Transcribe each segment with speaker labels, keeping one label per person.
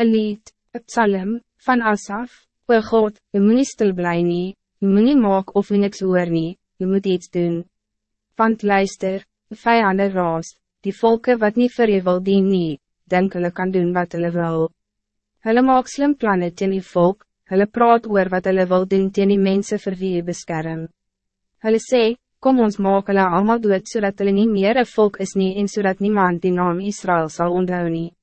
Speaker 1: Een lied, een psalm, van Asaf, O God, je moet niet stil blij nie, je moet niet maak of je niks hoor nie, je moet iets doen. Want luister, de vijanden raas, die volken wat niet vir je wil dien nie, denk hulle kan doen wat hulle wil. Hulle maak slim plannen teen die volk, hulle praat oor wat hulle wil doen teen die mense vir wie je beskerm. Hulle sê, kom ons maak hulle allemaal dood zodat hulle nie meer een volk is nie en zodat niemand die naam Israël zal onthou nie.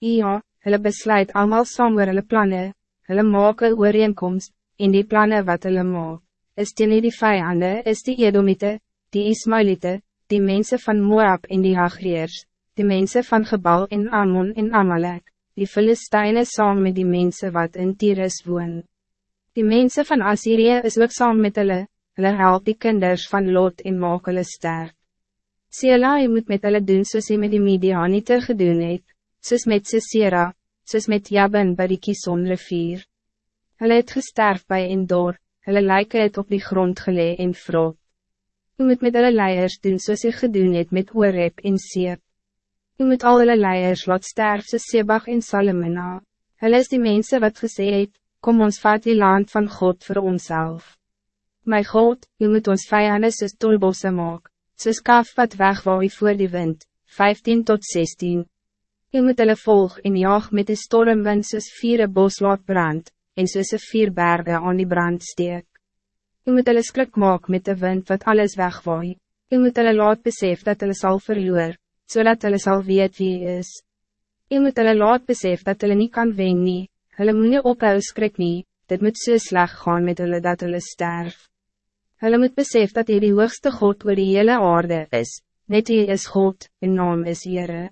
Speaker 1: Ja, hulle besluit allemaal saam oor hulle plannen, hulle maak een ooreenkomst, en die plannen wat hulle maak, is teen die vijanden, is die Edomite, die Ismailite, die mensen van Moab en die Hagreers, die mensen van Gebal en Ammon en Amalek, die Philistijnen saam met die mensen wat in Tyrus woon. Die mensen van Assyrië is ook saam met hulle, hulle help die kinders van Lot en maak hulle sterk. Sela, moet met hulle doen soos jy met die Midianite gedoen het, soos met Sisera, soos met Jabin by die Kison rivier. Hulle het gesterf by Endor, hulle lijken het op die grond gelee en vrot. U moet met hulle leiers doen soos jy gedoen het met Oorep en Seep. U moet al hulle leiers laat sterf soos Sebag en Salomina. Hulle is die mensen wat gesê het, kom ons vat die land van God voor onszelf. My God, u moet ons vijanden soos tolbosse maak, soos kaf wat wegwaai voor die wind, 15 tot 16. U moet hulle volg en jaag met die stormwind soos vier bos laat brand, en soos vier bergen aan die brand steek. U moet hulle skrik maak met de wind wat alles wegwaai. U moet hulle laat besef dat hulle sal verloor, zodat hulle sal weet wie is. U moet hulle laat besef dat hulle niet kan wen nie, hulle moet nie ophou skrik nie, dit moet so sleg gaan met hulle dat hulle sterf. Hulle moet besef dat hy die hoogste God oor die hele aarde is, net hy is God, en naam is Heere.